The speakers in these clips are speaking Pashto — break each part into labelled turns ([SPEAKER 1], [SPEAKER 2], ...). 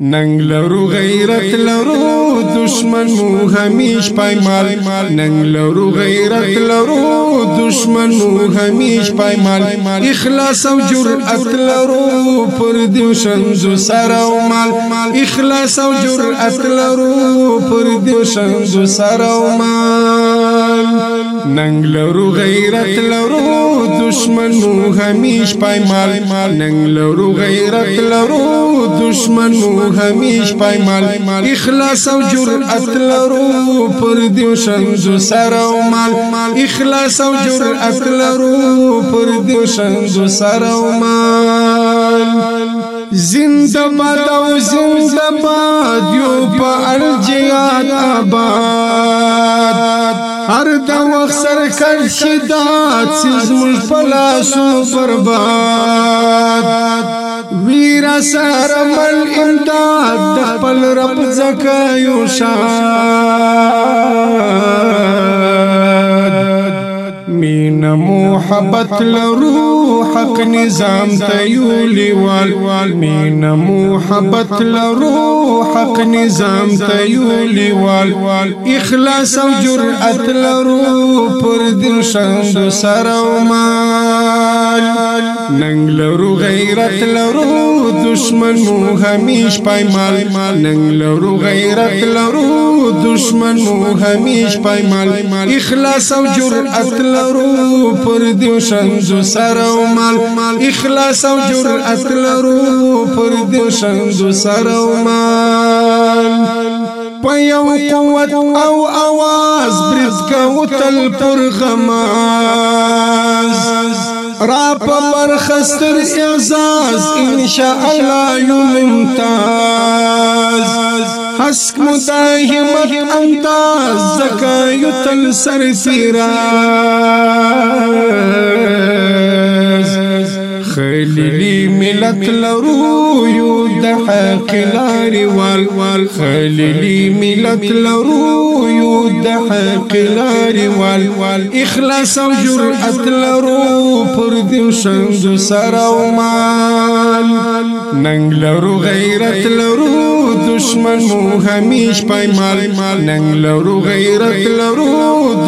[SPEAKER 1] ننګ لرو غیرت لرو دشمن مو همیش پایمال ننګ لرو غیرت لرو دشمن مو همیش پایمال اخلاص او جرأت لرو پر دیو شنزو سره او مال اخلاص او جرأت لرو پر دیو شنزو سره او مال ننګ لرو غیرت لرو دشمنو همیش پایمال ننګ لرو غیرت لرو دشمنو همیش پایمال اخلاص او جرأت لرو پر دیو شنزو سر او مال اخلاص او جرأت لرو پر دیو شنزو سر او مال زندہ باد او زندہ باد یو په الجیات آباد هر د وخت سر کرشي دا سیز مش پلاسو برباد ویرا سره مل امداد د خپل رب زکایو شاد محبت لرو حق نظام تیولی وال مین محبت لرو حق نظام تیولی وال اخلاص او جرأت لرو پر دل شند سرومان ننګ لرو غیرت لرو دشمنو همیش پایمال ننګ لرو غیرت لرو دشمنو همیش پایمال اخلاص او جرأت لرو پر دیو شنزو سر او مال اخلاص او جرأت لرو پر دیو شنزو سر او مال پیو قوت او आवाज برز کو تل پر غماز را په برخستر اعزاز ان شاء الله یو ممتاز حسک مداهمت امتاز زکا یو تل سر سیراز خلیلی ملت لروح د حق وال وال خليلي ملت لرو یو د حق لارې وال اخلاص او جرأت لرو پر دې شند سره او مال لرو غیرت لرو دشمن مو همیش پایمال ننګ لرو غیرت لرو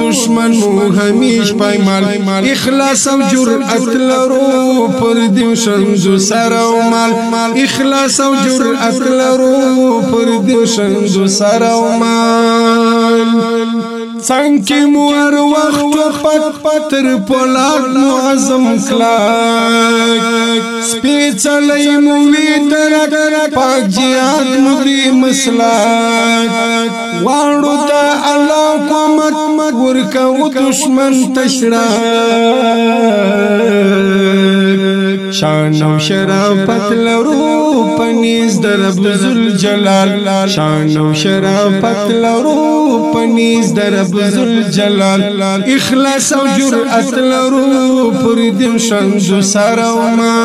[SPEAKER 1] دشمن مو همیش پایمال اخلاص او جرأت لرو پر دیو شنزو سر او مال اخلاص او جرأت لرو پر دیو شنزو سر او مال څنګه مور وخت پټ پتر پولاد معظم کلاک سپېڅلې مو وی تر پاک جهاد مو دې مسلاک واړو غوږ ورکو دشمن تشړه شان او شرافت لرو پنیز درب ذل جلال شان او شرافت لرو پنیز درب ذل جلال اخلاص او جرأت لرو پر دې شان سره ما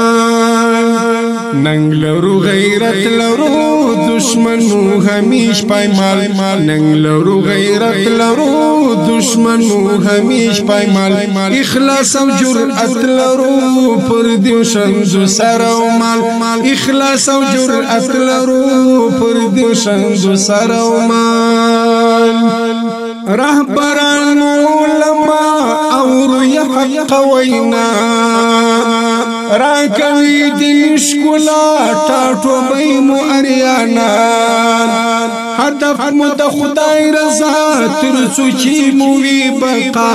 [SPEAKER 1] ننګ لرو غیرت لرو دشمنو همیش پایمال ننګ لرو غیرت لرو دشمنو همیش پایمال اخلاص او جرأت لرو پر دیو شنزو سر او مال اخلاص او جرأت لرو پر دیو شنزو سر او مال رهبران علماء او ریا حق وینا راکن ښکلا ټاټو به مو اریانان هدف مو د خدای رضا تر څو چې مو وی بقا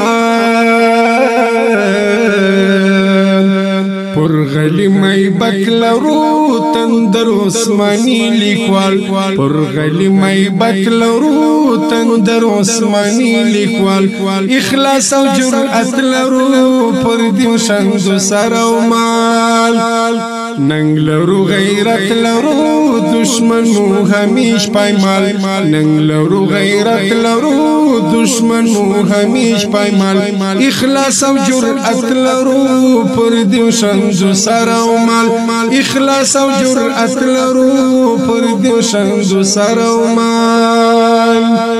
[SPEAKER 1] پر غلی مې بکلرو تندر عثماني لیکوال پر غلی مې بکلرو تندر عثماني لیکوال اخلاص او جرأت لرو پر دې شند سره مال ننګ لرو غیرت لرو دشمن مو همیش پایمال ننګ لرو غیرت لرو دشمن مو همیش پایمال اخلاص او جرأت لرو پر دې شنز سره او مال اخلاص او جرأت لرو پر دې شنز سره او مال